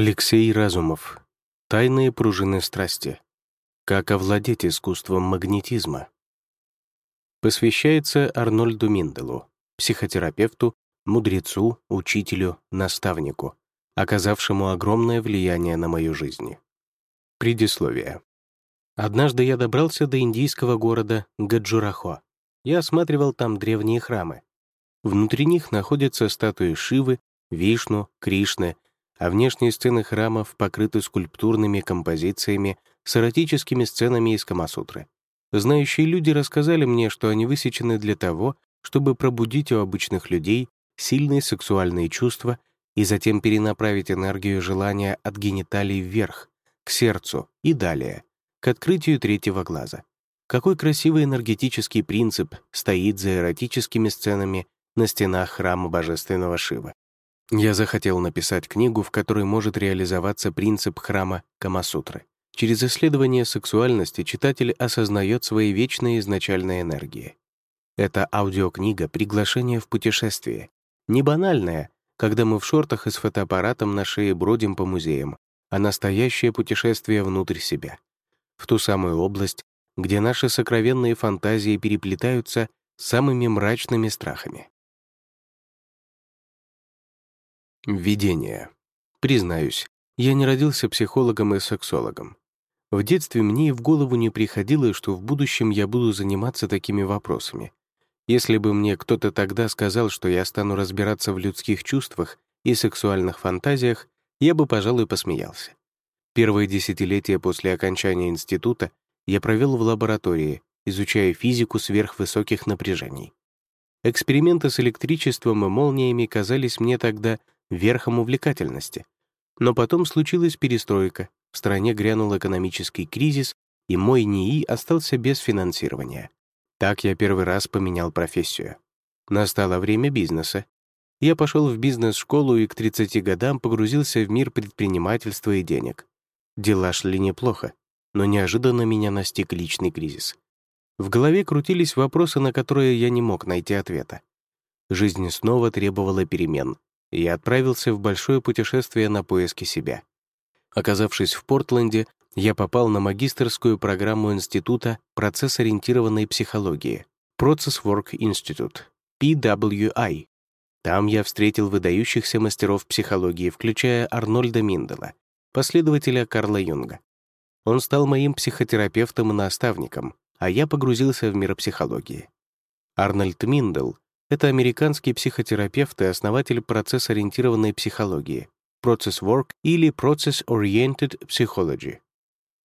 Алексей Разумов. Тайные пружины страсти. Как овладеть искусством магнетизма. Посвящается Арнольду Минделу, психотерапевту, мудрецу, учителю, наставнику, оказавшему огромное влияние на мою жизнь. Предисловие. Однажды я добрался до индийского города Гаджурахо. Я осматривал там древние храмы. Внутри них находятся статуи Шивы, Вишну, Кришны, а внешние стены храмов покрыты скульптурными композициями с эротическими сценами из Камасутры. Знающие люди рассказали мне, что они высечены для того, чтобы пробудить у обычных людей сильные сексуальные чувства и затем перенаправить энергию желания от гениталий вверх, к сердцу и далее, к открытию третьего глаза. Какой красивый энергетический принцип стоит за эротическими сценами на стенах храма божественного Шивы. Я захотел написать книгу, в которой может реализоваться принцип храма Камасутры. Через исследование сексуальности читатель осознает свои вечные изначальные энергии. Это аудиокнига «Приглашение в путешествие». Не банальная, когда мы в шортах и с фотоаппаратом на шее бродим по музеям, а настоящее путешествие внутрь себя. В ту самую область, где наши сокровенные фантазии переплетаются с самыми мрачными страхами. Введение. Признаюсь, я не родился психологом и сексологом. В детстве мне и в голову не приходило, что в будущем я буду заниматься такими вопросами. Если бы мне кто-то тогда сказал, что я стану разбираться в людских чувствах и сексуальных фантазиях, я бы, пожалуй, посмеялся. Первые десятилетия после окончания института я провел в лаборатории, изучая физику сверхвысоких напряжений. Эксперименты с электричеством и молниями казались мне тогда верхом увлекательности. Но потом случилась перестройка, в стране грянул экономический кризис, и мой НИИ остался без финансирования. Так я первый раз поменял профессию. Настало время бизнеса. Я пошел в бизнес-школу и к 30 годам погрузился в мир предпринимательства и денег. Дела шли неплохо, но неожиданно меня настиг личный кризис. В голове крутились вопросы, на которые я не мог найти ответа. Жизнь снова требовала перемен, я отправился в большое путешествие на поиски себя. Оказавшись в Портленде, я попал на магистерскую программу Института процесс-ориентированной психологии Process Work Institute, PWI. Там я встретил выдающихся мастеров психологии, включая Арнольда Миндела, последователя Карла Юнга. Он стал моим психотерапевтом и наставником, а я погрузился в мир психологии. Арнольд Миндел это американский психотерапевт и основатель процесс-ориентированной психологии, Process Work или Process Oriented Psychology.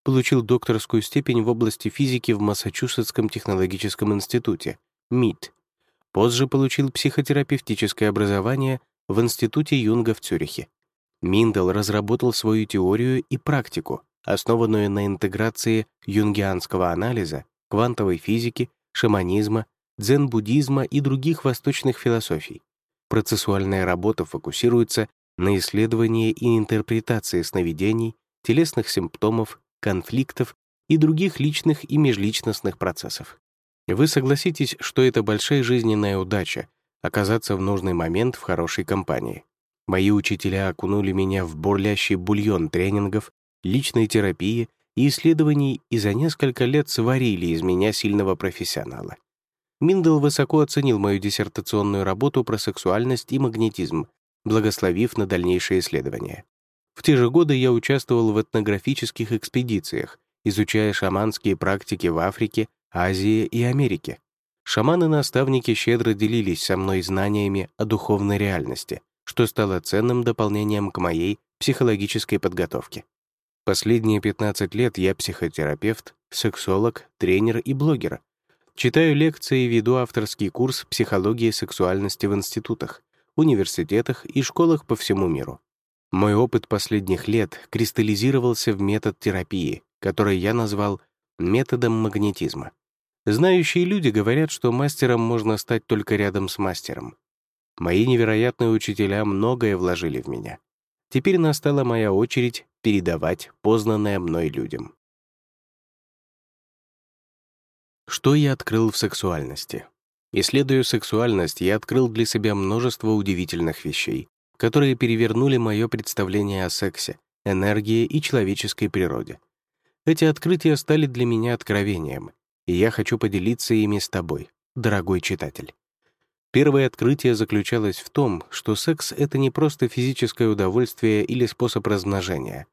Получил докторскую степень в области физики в Массачусетском технологическом институте, МИТ. Позже получил психотерапевтическое образование в Институте Юнга в Цюрихе. Миндел разработал свою теорию и практику, основанную на интеграции юнгианского анализа, квантовой физики, шаманизма дзен-буддизма и других восточных философий. Процессуальная работа фокусируется на исследовании и интерпретации сновидений, телесных симптомов, конфликтов и других личных и межличностных процессов. Вы согласитесь, что это большая жизненная удача — оказаться в нужный момент в хорошей компании. Мои учителя окунули меня в бурлящий бульон тренингов, личной терапии и исследований и за несколько лет сварили из меня сильного профессионала. Миндел высоко оценил мою диссертационную работу про сексуальность и магнетизм, благословив на дальнейшие исследования. В те же годы я участвовал в этнографических экспедициях, изучая шаманские практики в Африке, Азии и Америке. Шаманы-наставники щедро делились со мной знаниями о духовной реальности, что стало ценным дополнением к моей психологической подготовке. Последние 15 лет я психотерапевт, сексолог, тренер и блогер, Читаю лекции и веду авторский курс психологии сексуальности в институтах, университетах и школах по всему миру. Мой опыт последних лет кристаллизировался в метод терапии, который я назвал методом магнетизма. Знающие люди говорят, что мастером можно стать только рядом с мастером. Мои невероятные учителя многое вложили в меня. Теперь настала моя очередь передавать познанное мной людям. Что я открыл в сексуальности? Исследуя сексуальность, я открыл для себя множество удивительных вещей, которые перевернули мое представление о сексе, энергии и человеческой природе. Эти открытия стали для меня откровением, и я хочу поделиться ими с тобой, дорогой читатель. Первое открытие заключалось в том, что секс — это не просто физическое удовольствие или способ размножения.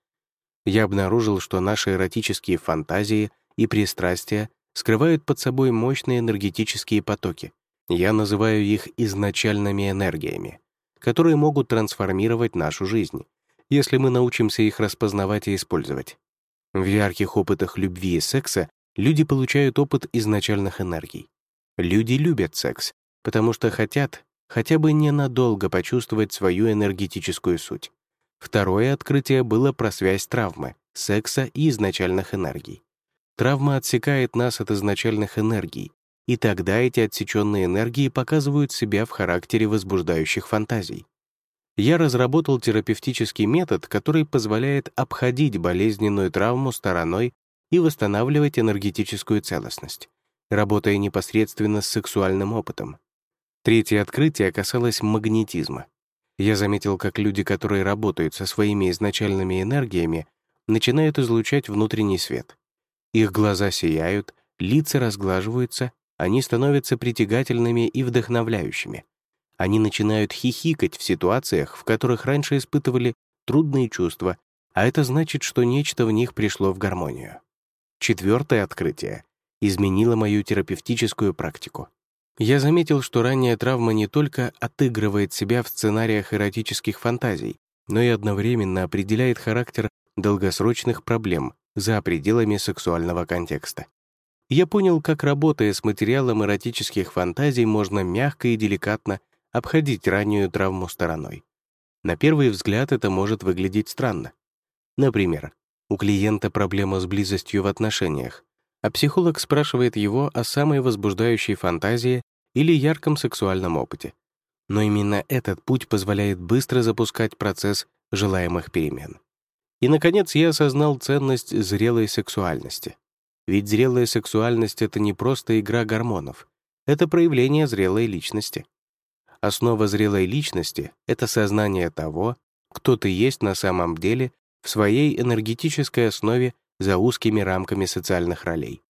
Я обнаружил, что наши эротические фантазии и пристрастия скрывают под собой мощные энергетические потоки. Я называю их изначальными энергиями, которые могут трансформировать нашу жизнь, если мы научимся их распознавать и использовать. В ярких опытах любви и секса люди получают опыт изначальных энергий. Люди любят секс, потому что хотят хотя бы ненадолго почувствовать свою энергетическую суть. Второе открытие было про связь травмы, секса и изначальных энергий. Травма отсекает нас от изначальных энергий, и тогда эти отсеченные энергии показывают себя в характере возбуждающих фантазий. Я разработал терапевтический метод, который позволяет обходить болезненную травму стороной и восстанавливать энергетическую целостность, работая непосредственно с сексуальным опытом. Третье открытие касалось магнетизма. Я заметил, как люди, которые работают со своими изначальными энергиями, начинают излучать внутренний свет. Их глаза сияют, лица разглаживаются, они становятся притягательными и вдохновляющими. Они начинают хихикать в ситуациях, в которых раньше испытывали трудные чувства, а это значит, что нечто в них пришло в гармонию. Четвертое открытие изменило мою терапевтическую практику. Я заметил, что ранняя травма не только отыгрывает себя в сценариях эротических фантазий, но и одновременно определяет характер долгосрочных проблем за пределами сексуального контекста. Я понял, как, работая с материалом эротических фантазий, можно мягко и деликатно обходить раннюю травму стороной. На первый взгляд это может выглядеть странно. Например, у клиента проблема с близостью в отношениях, а психолог спрашивает его о самой возбуждающей фантазии или ярком сексуальном опыте. Но именно этот путь позволяет быстро запускать процесс желаемых перемен. И, наконец, я осознал ценность зрелой сексуальности. Ведь зрелая сексуальность — это не просто игра гормонов, это проявление зрелой личности. Основа зрелой личности — это сознание того, кто ты есть на самом деле в своей энергетической основе за узкими рамками социальных ролей.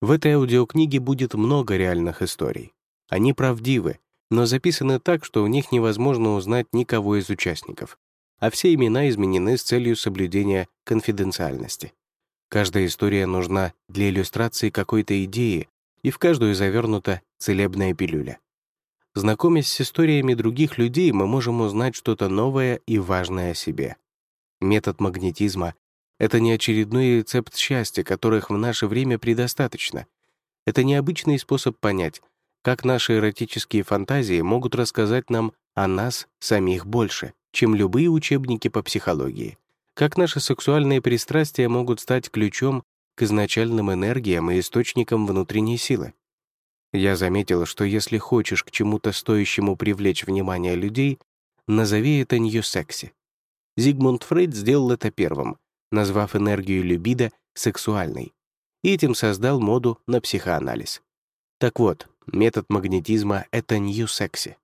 В этой аудиокниге будет много реальных историй. Они правдивы, но записаны так, что в них невозможно узнать никого из участников, а все имена изменены с целью соблюдения конфиденциальности. Каждая история нужна для иллюстрации какой-то идеи, и в каждую завернута целебная пилюля. Знакомясь с историями других людей, мы можем узнать что-то новое и важное о себе. Метод магнетизма — это не очередной рецепт счастья, которых в наше время предостаточно. Это необычный способ понять, как наши эротические фантазии могут рассказать нам о нас самих больше, чем любые учебники по психологии, как наши сексуальные пристрастия могут стать ключом к изначальным энергиям и источникам внутренней силы. Я заметил, что если хочешь к чему-то стоящему привлечь внимание людей, назови это нью-секси. Зигмунд Фрейд сделал это первым, назвав энергию любида сексуальной, и этим создал моду на психоанализ. Так вот, метод магнетизма — это нью-секси.